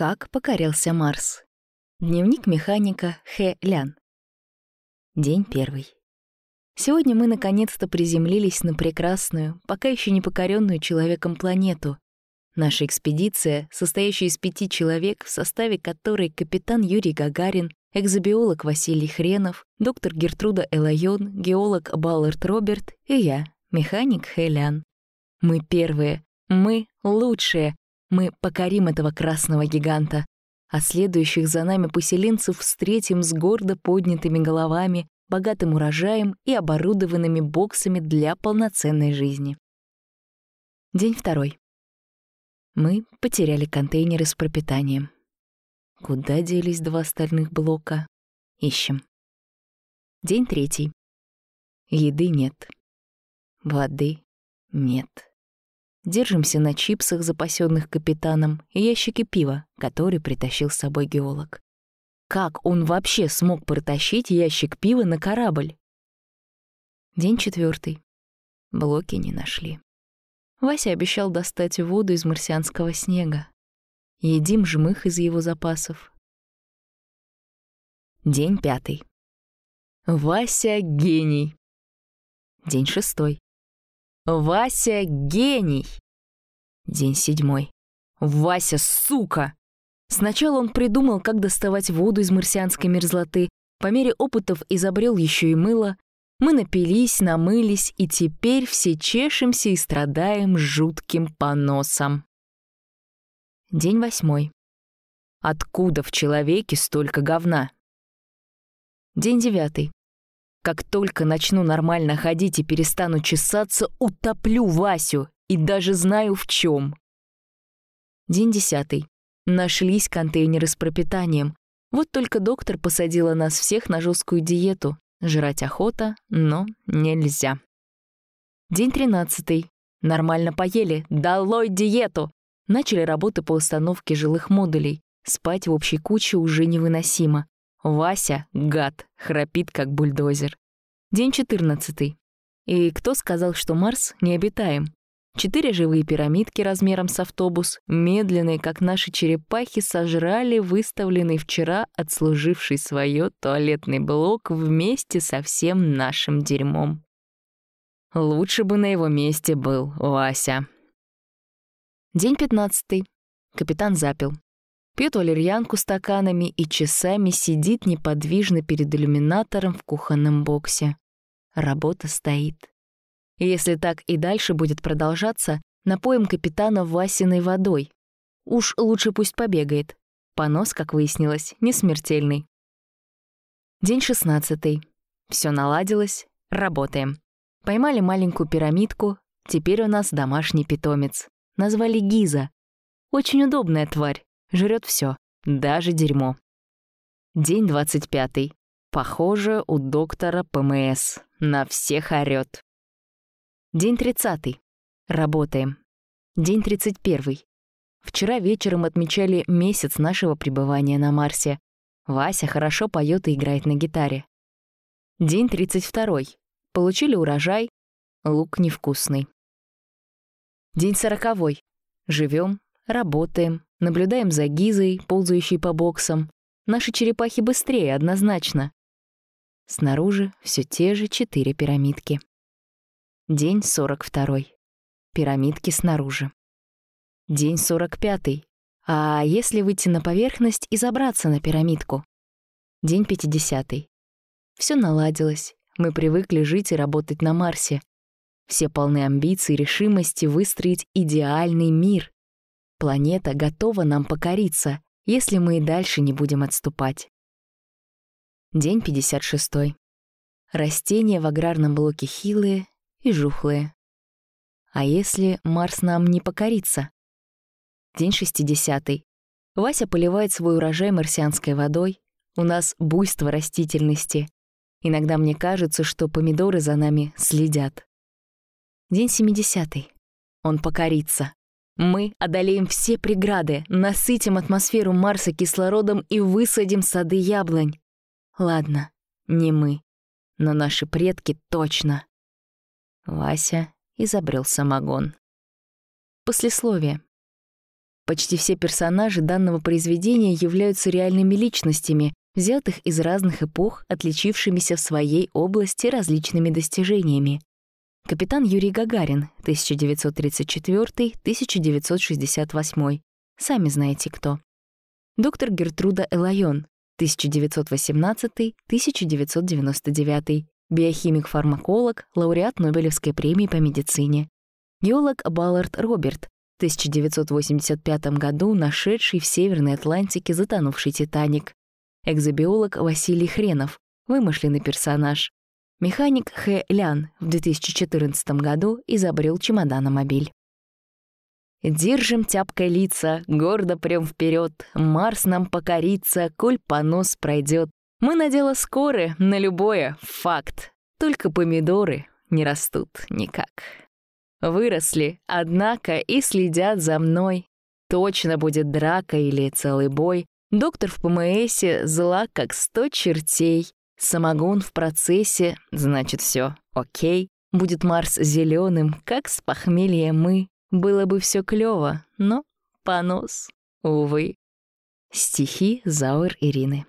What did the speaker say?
Как покорился Марс. Дневник механика Хэ Лян. День первый. Сегодня мы наконец-то приземлились на прекрасную, пока еще не покоренную человеком планету. Наша экспедиция, состоящая из пяти человек, в составе которой капитан Юрий Гагарин, экзобиолог Василий Хренов, доктор Гертруда Элайон, геолог Баллард Роберт и я, механик Хэлян. Мы первые, мы лучшие, мы покорим этого красного гиганта, а следующих за нами поселенцев встретим с гордо поднятыми головами, богатым урожаем и оборудованными боксами для полноценной жизни. День второй. Мы потеряли контейнеры с пропитанием. Куда делись два остальных блока? Ищем. День третий. Еды нет. Воды нет. Держимся на чипсах, запасенных капитаном, и ящике пива, который притащил с собой геолог. Как он вообще смог протащить ящик пива на корабль? День четвертый. Блоки не нашли. Вася обещал достать воду из марсианского снега. Едим жмых из его запасов. День пятый. Вася — гений. День шестой. Вася — гений. День седьмой. Вася, сука! Сначала он придумал, как доставать воду из марсианской мерзлоты, по мере опытов изобрел еще и мыло. Мы напились, намылись, и теперь все чешемся и страдаем жутким поносом. День восьмой. Откуда в человеке столько говна? День девятый. Как только начну нормально ходить и перестану чесаться, утоплю Васю, и даже знаю в чем. День десятый. Нашлись контейнеры с пропитанием. Вот только доктор посадила нас всех на жесткую диету. Жрать охота, но нельзя. День тринадцатый. Нормально поели. Долой диету! Начали работы по установке жилых модулей. Спать в общей куче уже невыносимо. Вася, гад, храпит как бульдозер. День 14. И кто сказал, что Марс необитаем? Четыре живые пирамидки размером с автобус, медленные, как наши черепахи, сожрали выставленный вчера отслуживший свое туалетный блок вместе со всем нашим дерьмом. Лучше бы на его месте был Вася. День пятнадцатый. Капитан запил пьет валерьянку стаканами и часами сидит неподвижно перед иллюминатором в кухонном боксе. Работа стоит. Если так и дальше будет продолжаться, напоим капитана Васиной водой. Уж лучше пусть побегает. Понос, как выяснилось, не смертельный. День шестнадцатый. Все наладилось, работаем. Поймали маленькую пирамидку, теперь у нас домашний питомец. Назвали Гиза. Очень удобная тварь, Жрет все, даже дерьмо. День двадцать пятый. Похоже, у доктора ПМС. На всех орёт. День тридцатый. Работаем. День тридцать первый. Вчера вечером отмечали месяц нашего пребывания на Марсе. Вася хорошо поет и играет на гитаре. День тридцать второй. Получили урожай. Лук невкусный. День сороковой. Живем, работаем, Наблюдаем за Гизой, ползающей по боксам. Наши черепахи быстрее, однозначно. Снаружи все те же четыре пирамидки. День сорок второй. Пирамидки снаружи. День сорок пятый. А если выйти на поверхность и забраться на пирамидку? День пятидесятый. Все наладилось. Мы привыкли жить и работать на Марсе. Все полны амбиций и решимости выстроить идеальный мир, Планета готова нам покориться, если мы и дальше не будем отступать. День 56. Растения в аграрном блоке хилые и жухлые. А если Марс нам не покорится? День 60. Вася поливает свой урожай марсианской водой. У нас буйство растительности. Иногда мне кажется, что помидоры за нами следят. День 70. Он покорится. Мы одолеем все преграды, насытим атмосферу Марса кислородом и высадим сады яблонь. Ладно, не мы, но наши предки точно. Вася изобрел самогон. Послесловие. Почти все персонажи данного произведения являются реальными личностями, взятых из разных эпох, отличившимися в своей области различными достижениями. Капитан Юрий Гагарин, 1934-1968. Сами знаете кто. Доктор Гертруда Элайон, 1918-1999. Биохимик-фармаколог, лауреат Нобелевской премии по медицине. Геолог Баллард Роберт, в 1985 году нашедший в Северной Атлантике затонувший «Титаник». Экзобиолог Василий Хренов, вымышленный персонаж. Механик Х. Лян в 2014 году изобрел чемоданомобиль. Держим тяпкой лица, гордо прям вперед. Марс нам покорится, коль понос пройдет. Мы на дело скоры, на любое, факт. Только помидоры не растут никак. Выросли, однако, и следят за мной. Точно будет драка или целый бой. Доктор в ПМСе зла, как сто чертей. Самогон в процессе, значит, все окей. Будет Марс зеленым, как с похмелья мы. Было бы все клево, но понос, увы. Стихи Зауэр Ирины.